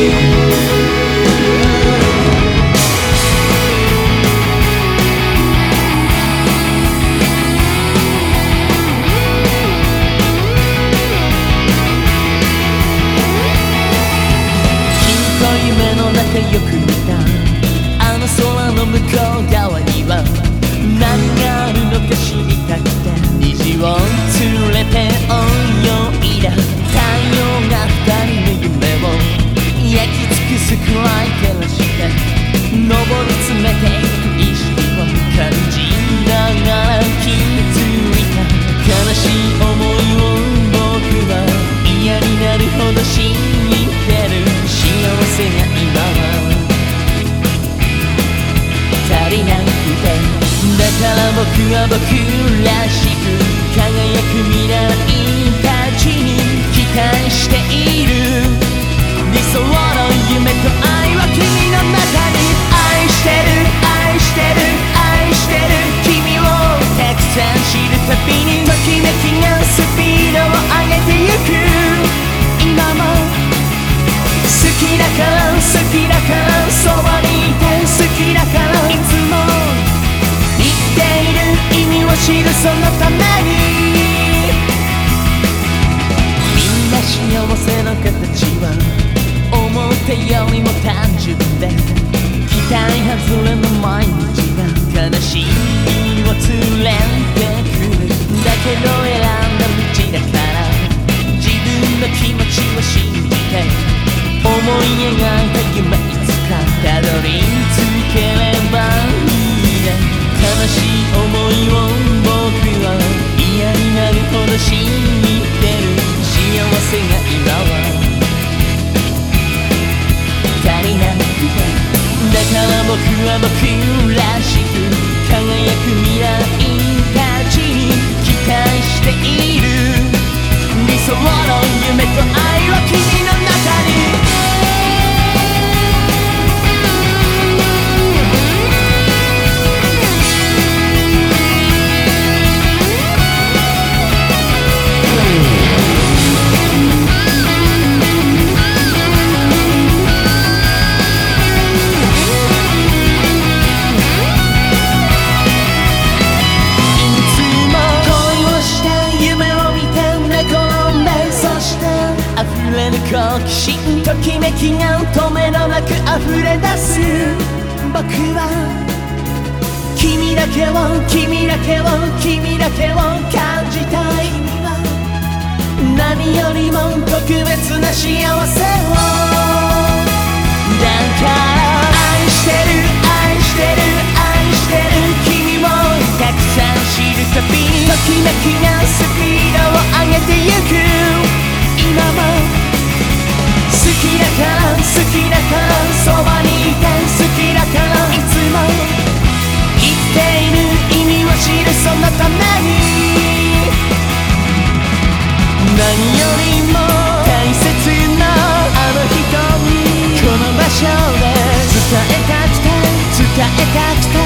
Música 僕は僕らしく輝く未来しみを連れてくるだけど選んだ道だから自分の気持ちを信じて思い描いた夢いつかたどり着ければいいね悲しい思いを僕は嫌になるほど信じてる幸せが今は足りなくてだから僕は僕らしく未来たちに期待している。理想の夢と愛めきが止めのなく溢れ出す。僕は君だけを君だけを君だけを感じたい。何よりも特別な幸せを。何よりも大切なあの人にこの場所で伝えたくて伝えたくて。